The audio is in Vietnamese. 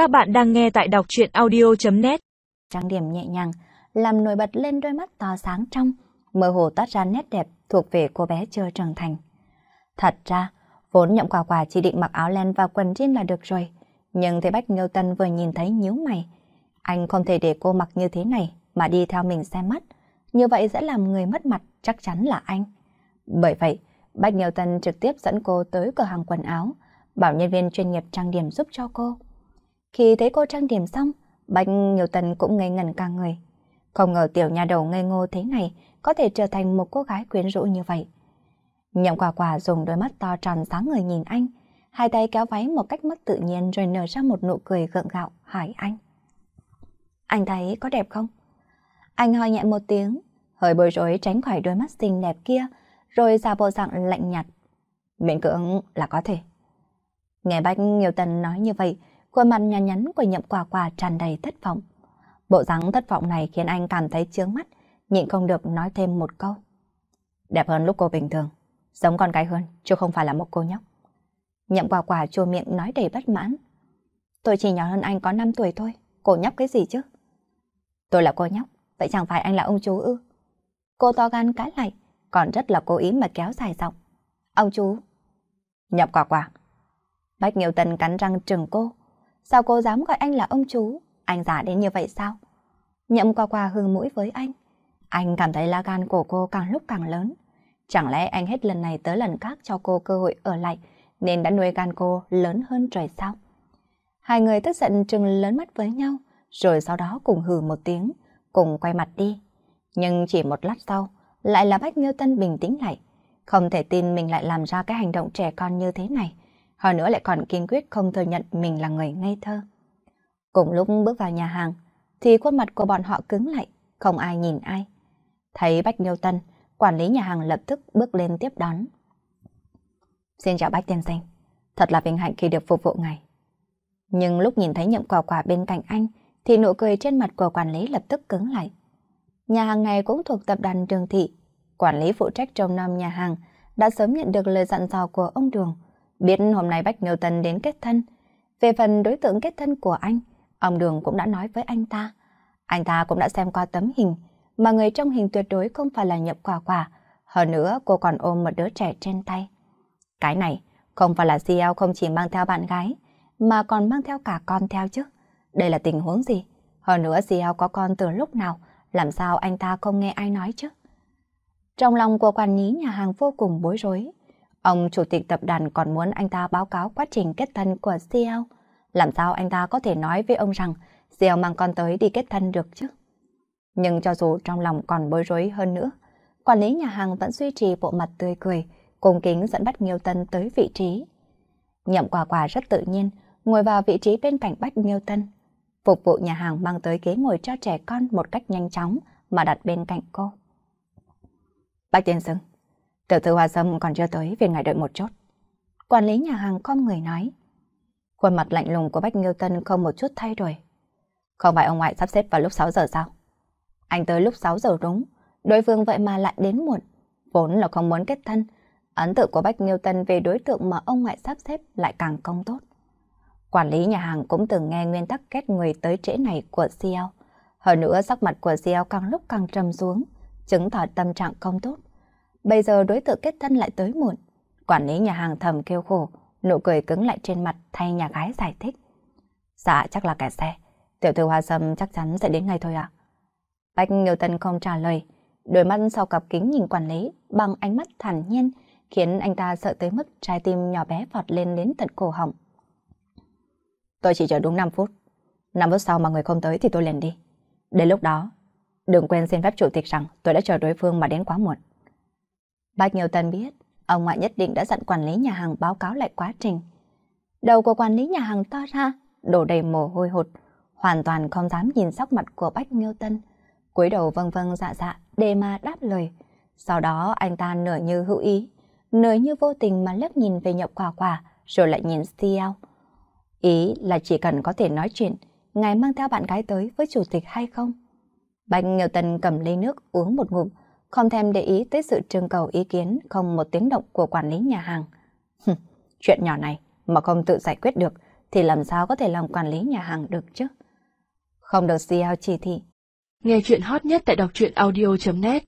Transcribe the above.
Các bạn đang nghe tại đọc chuyện audio.net Trang điểm nhẹ nhàng, làm nổi bật lên đôi mắt to sáng trong, mơ hồ toát ra nét đẹp thuộc về cô bé chưa trưởng thành. Thật ra, vốn nhậm quà quà chỉ định mặc áo len và quần jean là được rồi. Nhưng thấy Bách Nghiêu Tân vừa nhìn thấy nhíu mày. Anh không thể để cô mặc như thế này mà đi theo mình xem mắt. Như vậy sẽ làm người mất mặt, chắc chắn là anh. Bởi vậy, Bách Nghiêu Tân trực tiếp dẫn cô tới cửa hàng quần áo, bảo nhân viên chuyên nghiệp trang điểm giúp cho cô. Khi thấy cô trang điểm xong, Bạch Nhiều Tần cũng ngây ngẩn cả người. Không ngờ tiểu nhà đầu ngây ngô thế này có thể trở thành một cô gái quyến rũ như vậy. Nhậm quả quả dùng đôi mắt to tròn sáng người nhìn anh, hai tay kéo váy một cách mất tự nhiên rồi nở ra một nụ cười gượng gạo hỏi anh. Anh thấy có đẹp không? Anh hỏi nhẹ một tiếng, hơi bối rối tránh khỏi đôi mắt xinh đẹp kia, rồi giả bộ dạng lạnh nhạt. Miễn cưỡng là có thể. Nghe Bách Nhiều Tần nói như vậy, khuôn mặt nhỏ nhắn của nhậm quả quả tràn đầy thất vọng. Bộ dáng thất vọng này khiến anh cảm thấy chướng mắt, nhịn không được nói thêm một câu. Đẹp hơn lúc cô bình thường, giống con gái hơn, chứ không phải là một cô nhóc. Nhậm quả quả chua miệng nói đầy bất mãn. Tôi chỉ nhỏ hơn anh có 5 tuổi thôi, cô nhóc cái gì chứ? Tôi là cô nhóc, vậy chẳng phải anh là ông chú ư? Cô to gan cãi lại, còn rất là cố ý mà kéo dài giọng. Ông chú. Nhậm quả quả. Bách Nghiêu Tân cắn răng trừng cô. Sao cô dám gọi anh là ông chú? Anh giả đến như vậy sao? Nhậm qua qua hư mũi với anh. Anh cảm thấy lá gan của cô càng lúc càng lớn. Chẳng lẽ anh hết lần này tới lần khác cho cô cơ hội ở lại nên đã nuôi gan cô lớn hơn trời sao? Hai người tức giận trừng lớn mắt với nhau rồi sau đó cùng hừ một tiếng, cùng quay mặt đi. Nhưng chỉ một lát sau, lại là Bách Nghiêu Tân bình tĩnh lại. Không thể tin mình lại làm ra cái hành động trẻ con như thế này. Hơn nữa lại còn kiên quyết không thừa nhận mình là người ngây thơ. Cùng lúc bước vào nhà hàng, thì khuôn mặt của bọn họ cứng lại, không ai nhìn ai. Thấy Bách Nghiêu Tân, quản lý nhà hàng lập tức bước lên tiếp đón. Xin chào Bách Tiên Sinh, thật là vinh hạnh khi được phục vụ ngài. Nhưng lúc nhìn thấy nhậm quả quả bên cạnh anh, thì nụ cười trên mặt của quản lý lập tức cứng lại. Nhà hàng này cũng thuộc tập đoàn Đường Thị. Quản lý phụ trách trong năm nhà hàng đã sớm nhận được lời dặn dò của ông Đường, biết hôm nay Bách Nghiêu Tân đến kết thân. Về phần đối tượng kết thân của anh, ông Đường cũng đã nói với anh ta. Anh ta cũng đã xem qua tấm hình, mà người trong hình tuyệt đối không phải là nhậm quả quả. Hơn nữa cô còn ôm một đứa trẻ trên tay. Cái này không phải là CL không chỉ mang theo bạn gái, mà còn mang theo cả con theo chứ. Đây là tình huống gì? Hơn nữa CL có con từ lúc nào? làm sao anh ta không nghe ai nói chứ? Trong lòng của quản lý nhà hàng vô cùng bối rối. Ông chủ tịch tập đoàn còn muốn anh ta báo cáo quá trình kết thân của CEO. Làm sao anh ta có thể nói với ông rằng CEO mang con tới đi kết thân được chứ? Nhưng cho dù trong lòng còn bối rối hơn nữa, quản lý nhà hàng vẫn duy trì bộ mặt tươi cười, cung kính dẫn bắt Nghiêu Tân tới vị trí. Nhậm quà quà rất tự nhiên, ngồi vào vị trí bên cạnh Bách Nghiêu Tân, Phục vụ nhà hàng mang tới ghế ngồi cho trẻ con một cách nhanh chóng mà đặt bên cạnh cô. Bạch tiên Sưng, tiểu thư Hoa Sâm còn chưa tới, vì ngài đợi một chút. Quản lý nhà hàng con người nói. Khuôn mặt lạnh lùng của Bách Nghiêu Tân không một chút thay đổi. Không phải ông ngoại sắp xếp vào lúc 6 giờ sao? Anh tới lúc 6 giờ đúng, đối phương vậy mà lại đến muộn. Vốn là không muốn kết thân, ấn tượng của Bách Nghiêu Tân về đối tượng mà ông ngoại sắp xếp lại càng không tốt. Quản lý nhà hàng cũng từng nghe nguyên tắc kết người tới trễ này của CL. Hơn nữa sắc mặt của CL càng lúc càng trầm xuống, chứng tỏ tâm trạng không tốt. Bây giờ đối tượng kết thân lại tới muộn. Quản lý nhà hàng thầm kêu khổ, nụ cười cứng lại trên mặt thay nhà gái giải thích. Dạ chắc là kẻ xe, tiểu thư hoa sâm chắc chắn sẽ đến ngay thôi ạ. Bách Nghiêu Tân không trả lời, đôi mắt sau cặp kính nhìn quản lý bằng ánh mắt thản nhiên, khiến anh ta sợ tới mức trái tim nhỏ bé vọt lên đến tận cổ họng. Tôi chỉ chờ đúng 5 phút. 5 phút sau mà người không tới thì tôi liền đi. Đến lúc đó, đừng quên xin phép chủ tịch rằng tôi đã chờ đối phương mà đến quá muộn. Bác Nhiều Tân biết, ông ngoại nhất định đã dặn quản lý nhà hàng báo cáo lại quá trình. Đầu của quản lý nhà hàng to ra, đổ đầy mồ hôi hột, hoàn toàn không dám nhìn sắc mặt của Bách Nghiêu Tân. cúi đầu vâng vâng dạ dạ để mà đáp lời. Sau đó anh ta nửa như hữu ý, nửa như vô tình mà lướt nhìn về nhậu quả quả, rồi lại nhìn Stiao. Ý là chỉ cần có thể nói chuyện, ngài mang theo bạn gái tới với chủ tịch hay không? Bạch Nghiêu Tân cầm ly nước uống một ngụm, không thèm để ý tới sự trưng cầu ý kiến, không một tiếng động của quản lý nhà hàng. chuyện nhỏ này mà không tự giải quyết được thì làm sao có thể làm quản lý nhà hàng được chứ? Không được CL chỉ thị. Nghe chuyện hot nhất tại đọc truyện audio.net